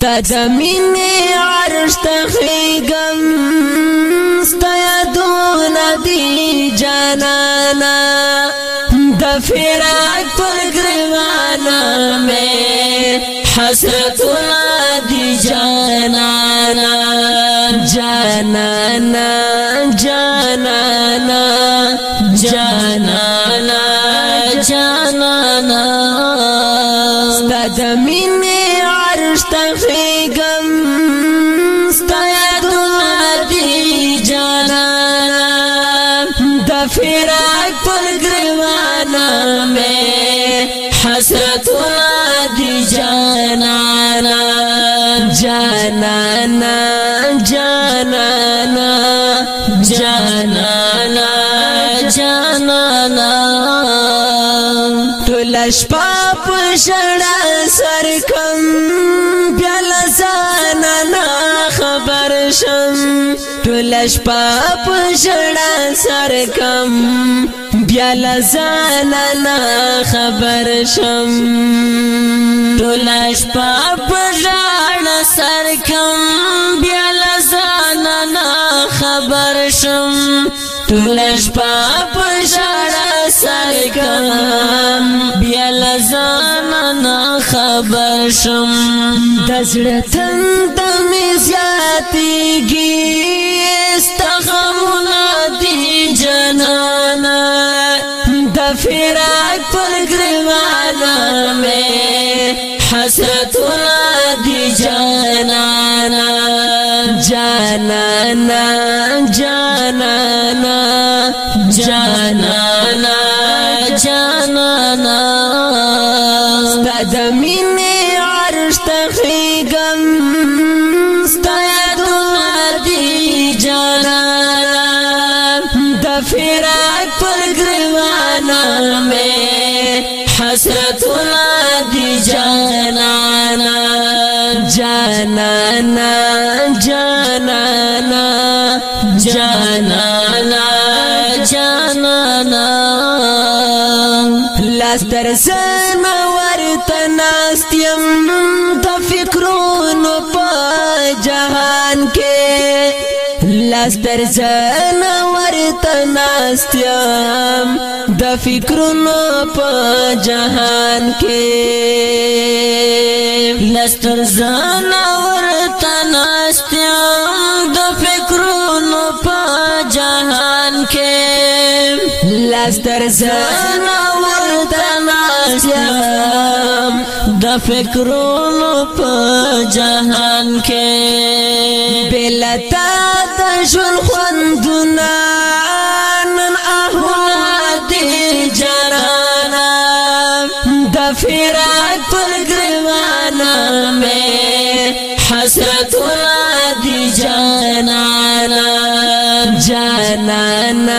زمین اور ندی جاننا دفاع پر گروانا میں حسرت جانانا جانا جانانا جانا جانا جانا زمین جانانا جانانا ټول شپه په شړا سر کم بیا لزانا خبر شم ټول شپه په شړا سر کم بیا لزانا خبر شم ټول شپه په ټولش په پښاره سر کم بیا لزان نه خبر شم د زړه تن تم زیاتیږي استغفرنا دی جنانا د فراق پر ګروانا مې حسرتونه دی جنانا جانا جانا جانا جانانا جانانا جانانا جانانا لاس در زنا ورته ناستیم لاس پر زنا ورته ناستیم د فکرونو په جهان کې لاس پر زنا ورته ناستیم د فکرونو په جهان کې لاس پر زنا تناسیم د فکرونو په جهان کې بلتا د ژوند خوندونه نن احوال دي جرانا د فراق پر ګروانا مې حسرت ور دي جانانا جانانا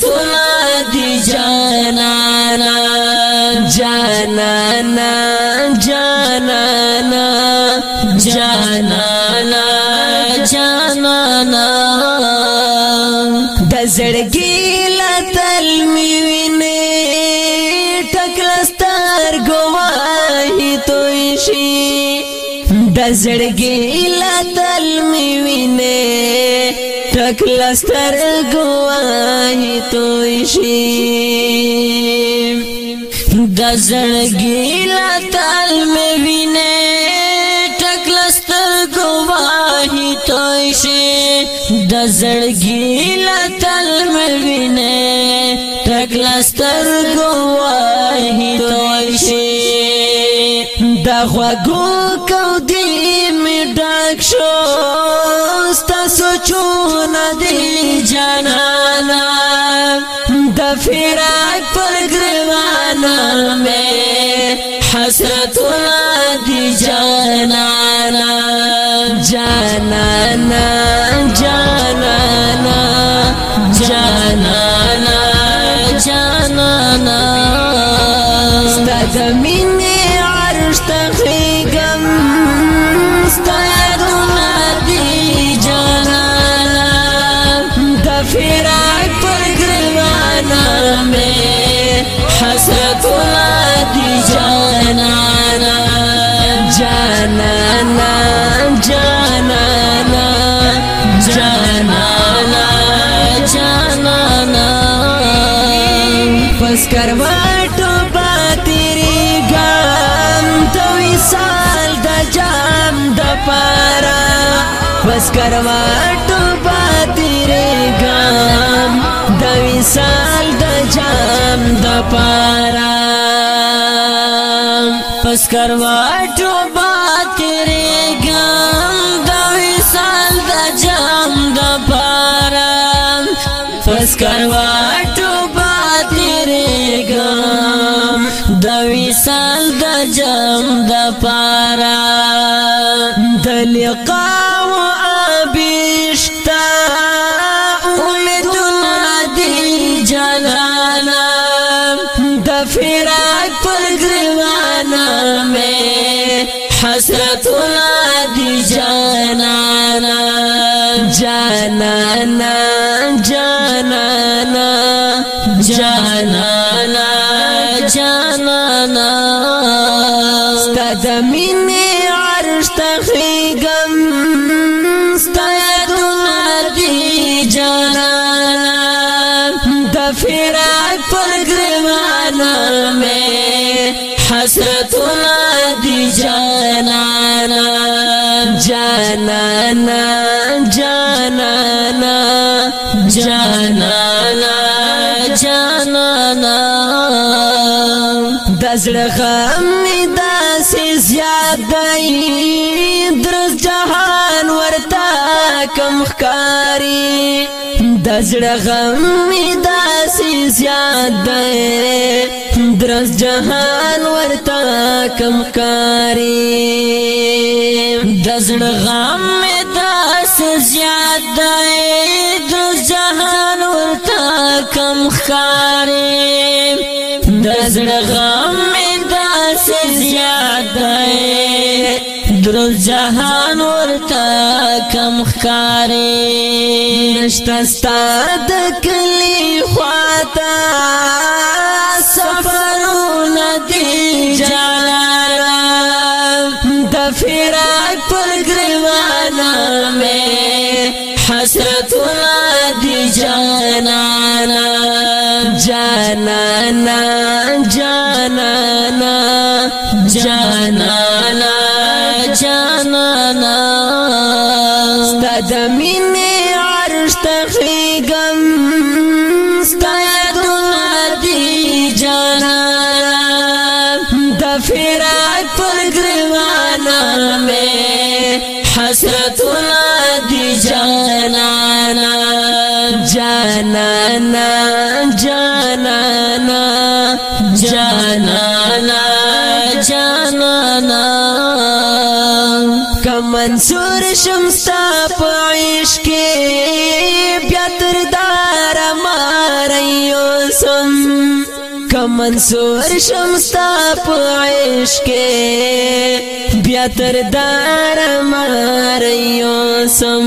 صفاتنا دی جانانا جانانا جانانا جانانا جانانا د زړګي لتل می ویني ټکلستر گواہی توي شي د زړګي لتل می ویني شکل ستر گواہی تو شی د زړګی لا تل مې وینې ټکل ستر گواہی تو شی د زړګی لا تل مې وینې ټکل ستر گواہی تو شی د خوګو کو دې مې ډک شو ستا سوچونه جانانا د فراق پر گریوانا میں حسرت वाटो बातिरे गाम दवि साल द जाम द पारा पस्कर वाटो बातिरे गाम दवि साल द साल द जाम द पारा दलिया مولانا زړه غم می داسې زیات دی درس جهان ورته کم ښکاری د زړه غم می داسې زیات دی درس جهان ورته کم ښکاری د زړه غم می داسې زیات دی درس جهان ورته کم ښکاری زړه غم مې داسې زیات دی درو جهان ورته کم ښکارې نشته ستا د کلی خواته سفرونه دي جلاله د فراق پر ګریوانا مې حسرتونه دي جانانا جانانا جانا جانا ستاد مینه عرش تخیګم ستاد ندی جانا د فراق پر ګروانا مې حسرت ندی جانا جانا منصور شمستا پعیش کی بیاتر دار ماریو سم کمنصور شمستا پعیش کی بیاتر دار ماریو سم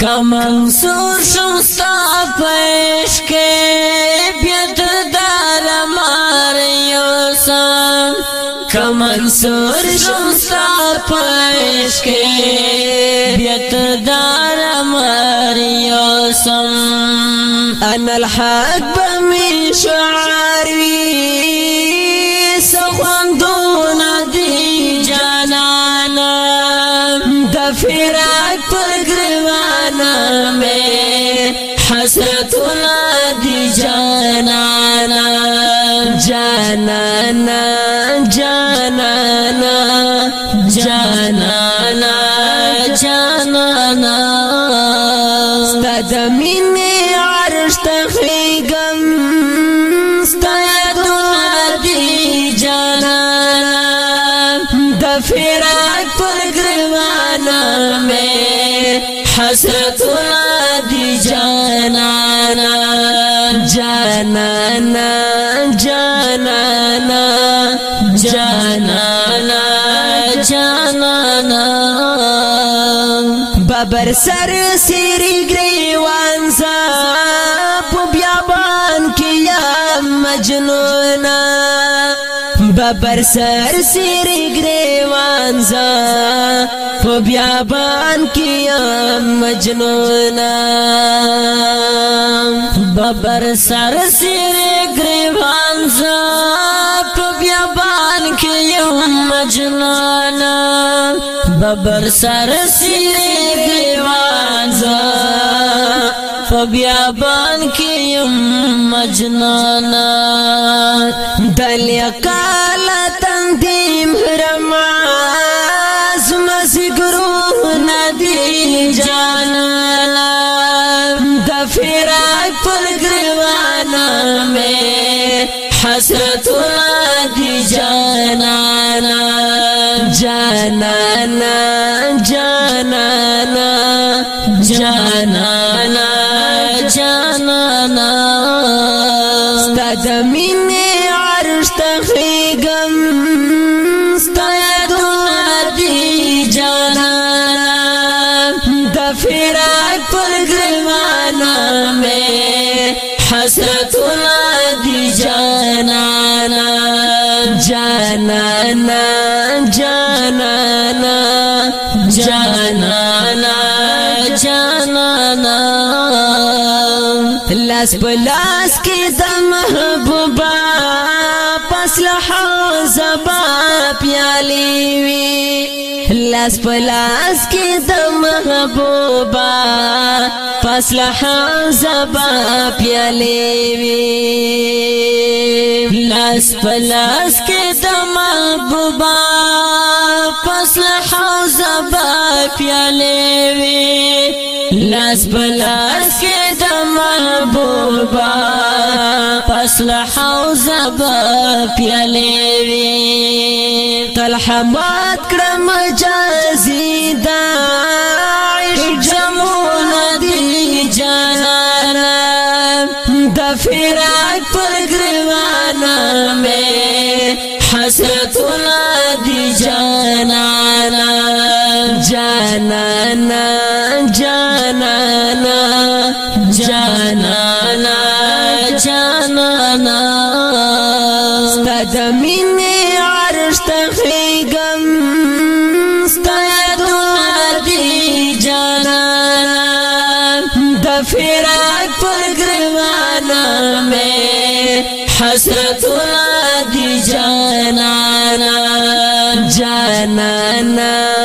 کمنصور شمستا پعیش کی بیاتر کمن سور شمستا پایش کے بیت دار مریو سم انا الحق بمی شعاری سخون دون دی جانانا دفراک پر گروانا میں حسرتنا دی جانانا جانانا جانانا جانا جانا ستدمی خبر سر سری قبر سر سیر گریوان زا په بیابان کې مجنونا ببر سر سیر گریوان زا په بیابان کې مجنونا ببر سر سیر گریوان زا فبیابان کیم مجنانا دلیقا حسرتنا دی جانانا جانانا جانانا جانانا جانانا ستا د مینې عرش ته خیږم جانا جانا جانا جانا لاس پلاس کی دم محبوبا پس لحو زبا پیالی وی لاس پلاس کی دم محبوبا پس لحو زبا پیالی وی لاس پلاس کې د محبوبا پس حوز با پیاله وی لاس پلاس کې د محبوبا پس حوز با پیاله وی تلحمات کرم جزیدا جمون دی جانا د فیر جانانا جانانا جانانا جانانا ستا د مینې عرش ته خیږم ستا یادونه دي جانانا د فراق پر ګرېوانه مې حسرتونه دي جانانا جانانا